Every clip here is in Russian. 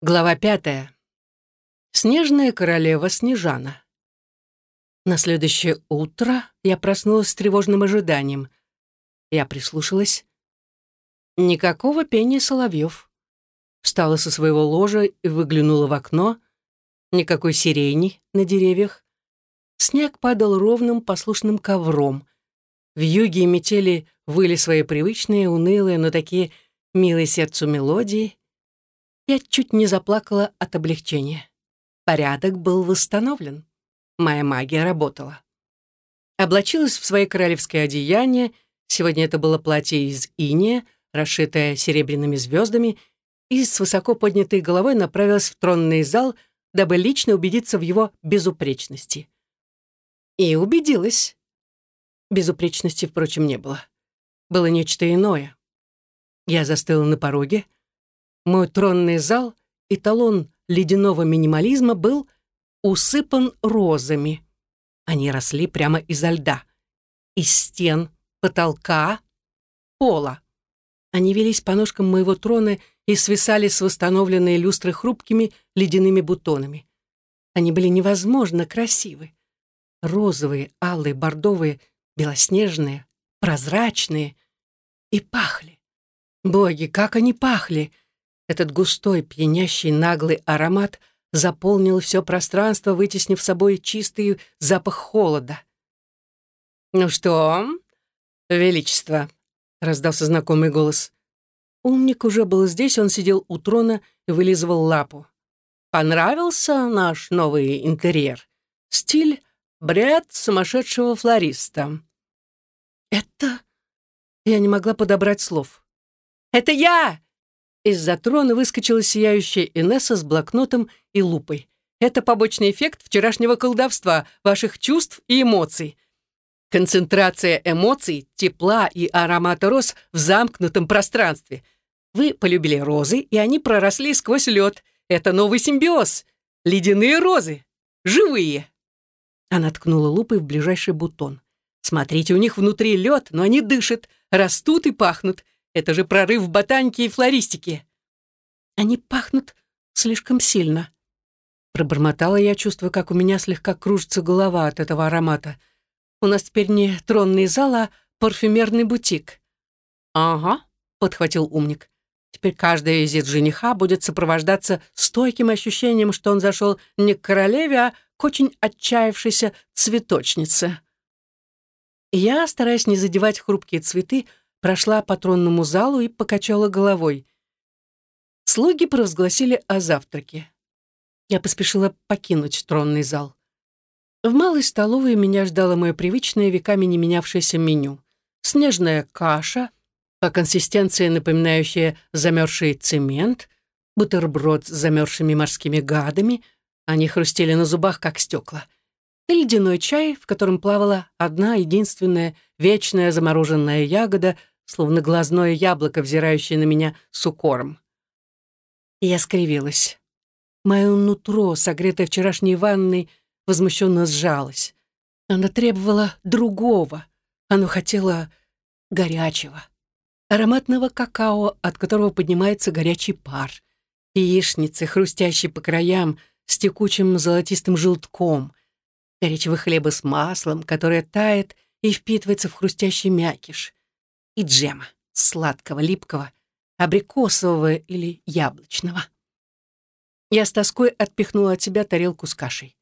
Глава пятая. Снежная королева Снежана. На следующее утро я проснулась с тревожным ожиданием. Я прислушалась. Никакого пения соловьев. Встала со своего ложа и выглянула в окно. Никакой сирени на деревьях. Снег падал ровным послушным ковром. В юге и метели выли свои привычные, унылые, но такие милые сердцу мелодии — я чуть не заплакала от облегчения. Порядок был восстановлен. Моя магия работала. Облачилась в свои королевское одеяние, сегодня это было платье из иния, расшитое серебряными звездами, и с высоко поднятой головой направилась в тронный зал, дабы лично убедиться в его безупречности. И убедилась. Безупречности, впрочем, не было. Было нечто иное. Я застыла на пороге, мой тронный зал, эталон ледяного минимализма, был усыпан розами. Они росли прямо изо льда. Из стен, потолка, пола. Они велись по ножкам моего трона и свисали с восстановленной люстры хрупкими ледяными бутонами. Они были невозможно красивы. Розовые, алые, бордовые, белоснежные, прозрачные. И пахли. Боги, как они пахли! Этот густой, пьянящий, наглый аромат заполнил все пространство, вытеснив собой чистый запах холода. «Ну что, Величество?» — раздался знакомый голос. Умник уже был здесь, он сидел у трона и вылизывал лапу. «Понравился наш новый интерьер? Стиль — бред сумасшедшего флориста». «Это...» Я не могла подобрать слов. «Это я!» Из-за трона выскочила сияющая Инесса с блокнотом и лупой. Это побочный эффект вчерашнего колдовства, ваших чувств и эмоций. Концентрация эмоций, тепла и аромата роз в замкнутом пространстве. Вы полюбили розы, и они проросли сквозь лед. Это новый симбиоз. Ледяные розы. Живые. Она ткнула лупой в ближайший бутон. Смотрите, у них внутри лед, но они дышат, растут и пахнут. Это же прорыв в ботанике и флористике. Они пахнут слишком сильно. Пробормотала я, чувствуя, как у меня слегка кружится голова от этого аромата. У нас теперь не тронный зал, а парфюмерный бутик. «Ага», — подхватил умник. «Теперь каждый визит жениха будет сопровождаться стойким ощущением, что он зашел не к королеве, а к очень отчаявшейся цветочнице». Я, стараясь не задевать хрупкие цветы, прошла по тронному залу и покачала головой. Слуги провозгласили о завтраке. Я поспешила покинуть тронный зал. В малой столовой меня ждало мое привычное веками не менявшееся меню. Снежная каша, по консистенции напоминающая замерзший цемент, бутерброд с замерзшими морскими гадами, они хрустели на зубах, как стекла, и ледяной чай, в котором плавала одна единственная вечная замороженная ягода словно глазное яблоко, взирающее на меня с укором. я скривилась. Мое нутро, согретое вчерашней ванной, возмущенно сжалось. Она требовала другого. Оно хотело горячего. Ароматного какао, от которого поднимается горячий пар. Яичницы, хрустящие по краям, с текучим золотистым желтком. Горячего хлеба с маслом, которое тает и впитывается в хрустящий мякиш и джема, сладкого, липкого, абрикосового или яблочного. Я с тоской отпихнула от себя тарелку с кашей.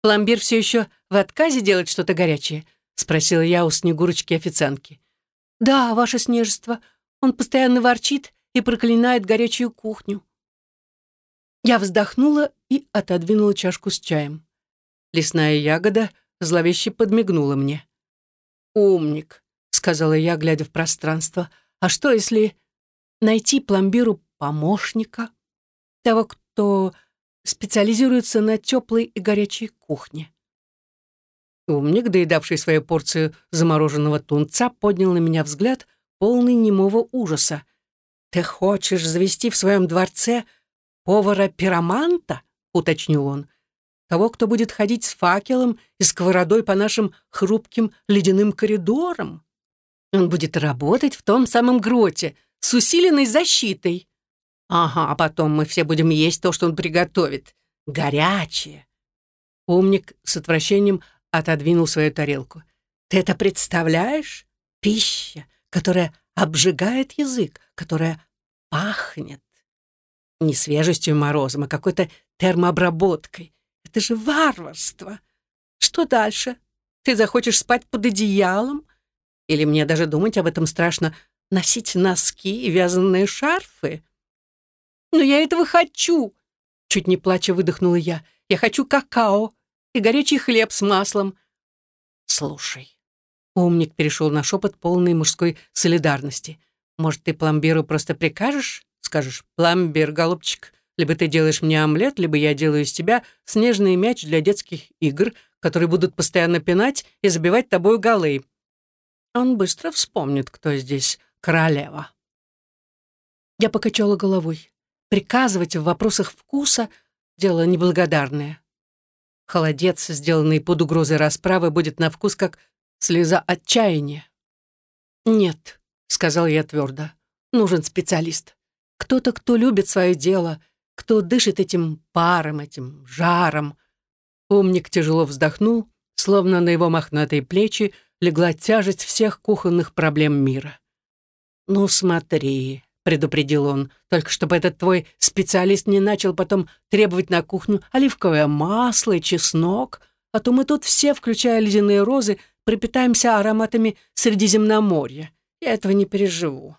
«Пломбир все еще в отказе делать что-то горячее?» — спросила я у Снегурочки-официантки. «Да, ваше снежество. Он постоянно ворчит и проклинает горячую кухню». Я вздохнула и отодвинула чашку с чаем. Лесная ягода зловеще подмигнула мне. «Умник сказала я, глядя в пространство. «А что, если найти пломбиру помощника? Того, кто специализируется на теплой и горячей кухне?» Умник, доедавший свою порцию замороженного тунца, поднял на меня взгляд, полный немого ужаса. «Ты хочешь завести в своем дворце повара-пироманта?» — уточнил он. «Того, кто будет ходить с факелом и сковородой по нашим хрупким ледяным коридорам?» Он будет работать в том самом гроте, с усиленной защитой. Ага, а потом мы все будем есть то, что он приготовит. Горячее. Умник с отвращением отодвинул свою тарелку. Ты это представляешь? Пища, которая обжигает язык, которая пахнет. Не свежестью морозом, а какой-то термообработкой. Это же варварство. Что дальше? Ты захочешь спать под одеялом? Или мне даже думать об этом страшно носить носки и вязаные шарфы? Но я этого хочу! Чуть не плача выдохнула я. Я хочу какао и горячий хлеб с маслом. Слушай. Умник перешел на шепот полной мужской солидарности. Может, ты пломбиру просто прикажешь? Скажешь, пломбир, голубчик, либо ты делаешь мне омлет, либо я делаю из тебя снежный мяч для детских игр, которые будут постоянно пинать и забивать тобой голы. Он быстро вспомнит, кто здесь королева. Я покачала головой. Приказывать в вопросах вкуса — дело неблагодарное. Холодец, сделанный под угрозой расправы, будет на вкус как слеза отчаяния. «Нет», — сказал я твердо, — «нужен специалист. Кто-то, кто любит свое дело, кто дышит этим паром, этим жаром». Умник тяжело вздохнул, словно на его мохнатые плечи легла тяжесть всех кухонных проблем мира. «Ну смотри», — предупредил он, «только чтобы этот твой специалист не начал потом требовать на кухню оливковое масло и чеснок, а то мы тут все, включая ледяные розы, пропитаемся ароматами Средиземноморья. Я этого не переживу.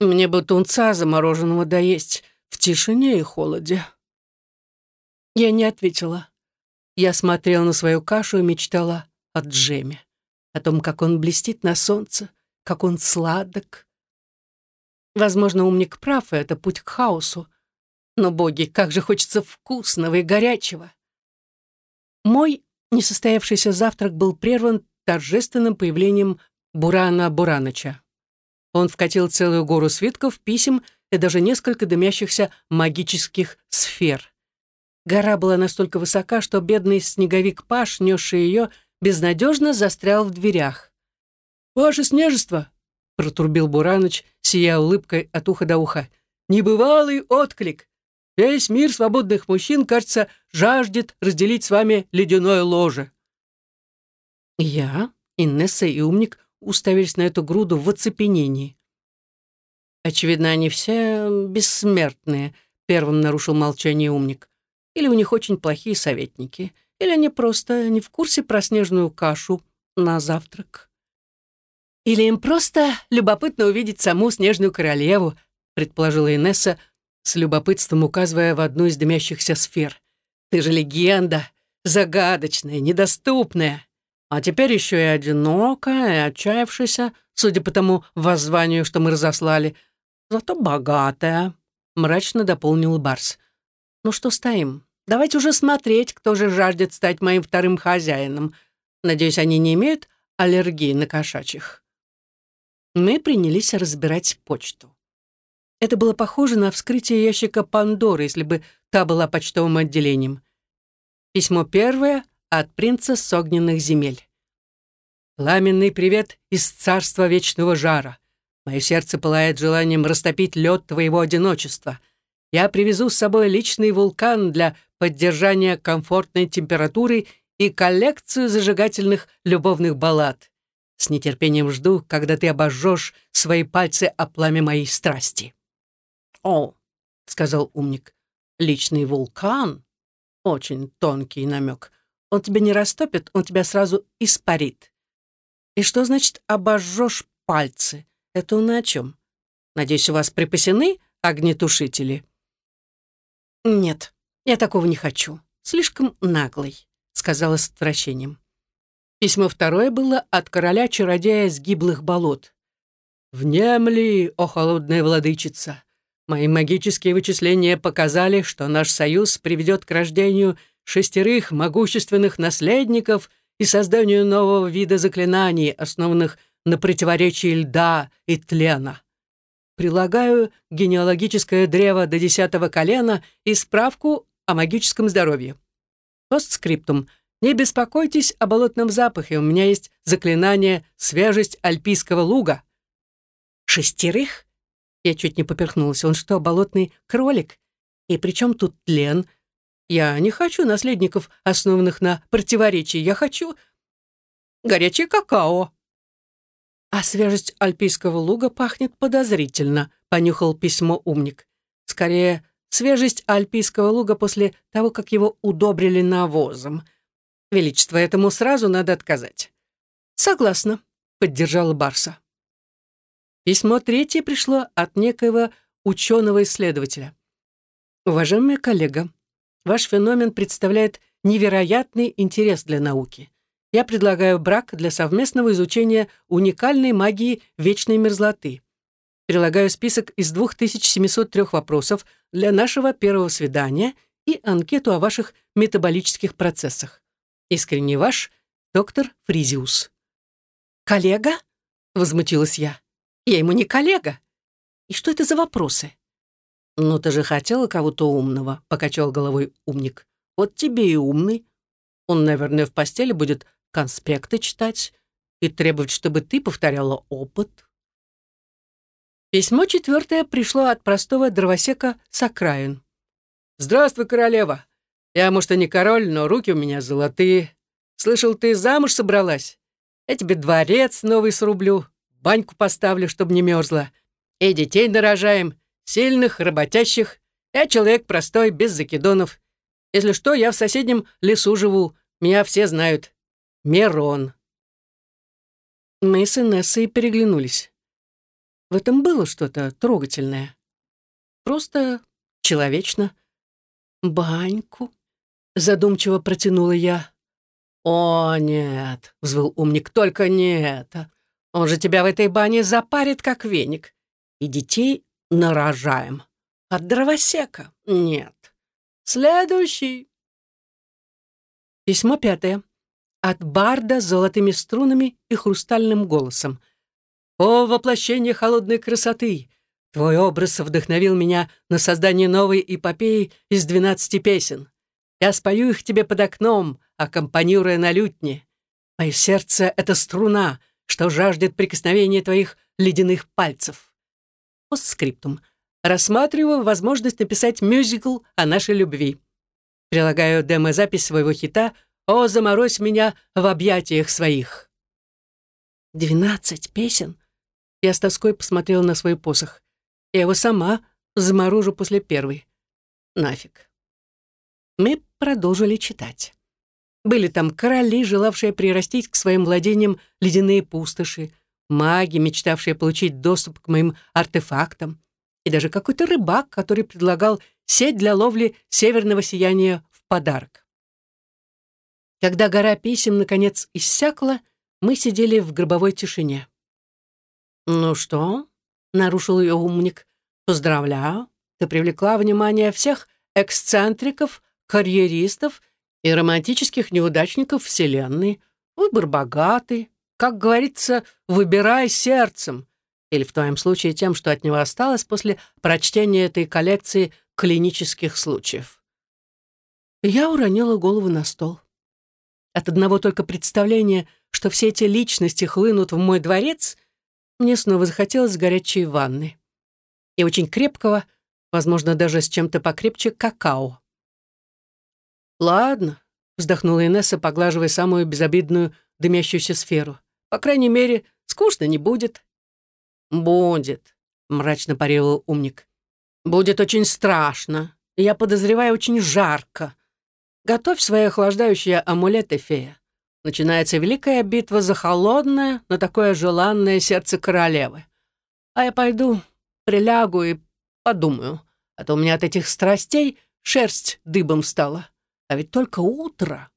Мне бы тунца замороженного доесть в тишине и холоде». Я не ответила. Я смотрела на свою кашу и мечтала о джеме, о том, как он блестит на солнце, как он сладок, Возможно, умник прав, и это путь к хаосу. Но, боги, как же хочется вкусного и горячего. Мой несостоявшийся завтрак был прерван торжественным появлением Бурана Бураныча. Он вкатил целую гору свитков, писем и даже несколько дымящихся магических сфер. Гора была настолько высока, что бедный снеговик Паш, несший ее, безнадежно застрял в дверях. «Ваше снежество!» — протрубил Бураныч, сияя улыбкой от уха до уха. «Небывалый отклик! Весь мир свободных мужчин, кажется, жаждет разделить с вами ледяное ложе». Я, Инесса и Умник уставились на эту груду в оцепенении. «Очевидно, они все бессмертные», — первым нарушил молчание Умник. «Или у них очень плохие советники, или они просто не в курсе про снежную кашу на завтрак». «Или им просто любопытно увидеть саму снежную королеву», предположила Инесса, с любопытством указывая в одну из дымящихся сфер. «Ты же легенда, загадочная, недоступная. А теперь еще и одинокая, и отчаявшаяся, судя по тому воззванию, что мы разослали. Зато богатая», — мрачно дополнил Барс. «Ну что стоим? Давайте уже смотреть, кто же жаждет стать моим вторым хозяином. Надеюсь, они не имеют аллергии на кошачьих» мы принялись разбирать почту. Это было похоже на вскрытие ящика Пандоры, если бы та была почтовым отделением. Письмо первое от принца с огненных земель. «Пламенный привет из царства вечного жара. Мое сердце пылает желанием растопить лед твоего одиночества. Я привезу с собой личный вулкан для поддержания комфортной температуры и коллекцию зажигательных любовных баллад. С нетерпением жду, когда ты обожжешь свои пальцы о пламя моей страсти». «О», — сказал умник, — «личный вулкан?» Очень тонкий намек. Он тебя не растопит, он тебя сразу испарит. И что значит «обожжешь пальцы»? Это он о чем? Надеюсь, у вас припасены огнетушители? Нет, я такого не хочу. Слишком наглый, сказала с отвращением. Письмо второе было от короля-чародея с гиблых болот. «Внемли, о холодная владычица! Мои магические вычисления показали, что наш союз приведет к рождению шестерых могущественных наследников и созданию нового вида заклинаний, основанных на противоречии льда и тлена. Прилагаю генеалогическое древо до десятого колена и справку о магическом здоровье. Постскриптум — не беспокойтесь о болотном запахе, у меня есть заклинание «Свежесть альпийского луга». Шестерых? Я чуть не поперхнулась. Он что, болотный кролик? И при чем тут тлен? Я не хочу наследников, основанных на противоречии. Я хочу горячее какао. А свежесть альпийского луга пахнет подозрительно, понюхал письмо умник. Скорее, свежесть альпийского луга после того, как его удобрили навозом. Величество этому сразу надо отказать. Согласна, поддержала Барса. Письмо третье пришло от некоего ученого-исследователя. Уважаемый коллега, ваш феномен представляет невероятный интерес для науки. Я предлагаю брак для совместного изучения уникальной магии вечной мерзлоты. Прилагаю список из 2703 вопросов для нашего первого свидания и анкету о ваших метаболических процессах. Искренне ваш, доктор Фризиус. «Коллега?» — возмутилась я. Я ему не коллега. И что это за вопросы? Ну, ты же хотела кого-то умного, покачал головой умник. Вот тебе и умный. Он, наверное, в постели будет конспекты читать и требовать, чтобы ты повторяла опыт. Письмо четвертое пришло от простого дровосека с окраин. «Здравствуй, королева. Я, может, и не король, но руки у меня золотые. Слышал, ты замуж собралась? Я тебе дворец новый срублю, баньку поставлю, чтобы не мерзла. И детей нарожаем, сильных, работящих. Я человек простой, без закидонов. Если что, я в соседнем лесу живу, меня все знают. Мирон. Мы с Инессой переглянулись. В этом было что-то трогательное. Просто человечно. «Баньку?» — задумчиво протянула я. «О, нет!» — взвыл умник. «Только не это! Он же тебя в этой бане запарит, как веник. И детей нарожаем. От дровосека? Нет. Следующий. Письмо пятое. От барда с золотыми струнами и хрустальным голосом. «О, воплощение холодной красоты! Твой образ вдохновил меня на создание новой эпопеи из двенадцати песен. Я спою их тебе под окном, аккомпанируя на лютне. Мое сердце — это струна, что жаждет прикосновения твоих ледяных пальцев. Постскриптум. Рассматриваю возможность написать мюзикл о нашей любви. Прилагаю демо-запись своего хита «О, заморозь меня в объятиях своих». «Двенадцать песен?» Я с тоской посмотрела на свой посох. Я его сама заморожу после первой. Нафиг. Мы продолжили читать. Были там короли, желавшие прирастить к своим владениям ледяные пустоши, маги, мечтавшие получить доступ к моим артефактам, и даже какой-то рыбак, который предлагал сеть для ловли северного сияния в подарок. Когда гора писем, наконец, иссякла, мы сидели в гробовой тишине. «Ну что?» — нарушил ее умник. «Поздравляю, ты привлекла внимание всех эксцентриков, карьеристов и романтических неудачников Вселенной. Выбор богатый. Как говорится, выбирай сердцем. Или в твоем случае тем, что от него осталось после прочтения этой коллекции клинических случаев. Я уронила голову на стол. От одного только представления, что все эти личности хлынут в мой дворец, мне снова захотелось горячей ванны. И очень крепкого, возможно, даже с чем-то покрепче, какао. «Ладно», — вздохнула Инесса, поглаживая самую безобидную дымящуюся сферу. «По крайней мере, скучно не будет». «Будет», — мрачно парировал умник. «Будет очень страшно. Я подозреваю, очень жарко. Готовь свои охлаждающие амулеты, фея. Начинается великая битва за холодное, но такое желанное сердце королевы. А я пойду, прилягу и подумаю, а то у меня от этих страстей шерсть дыбом стала». А ведь только утро.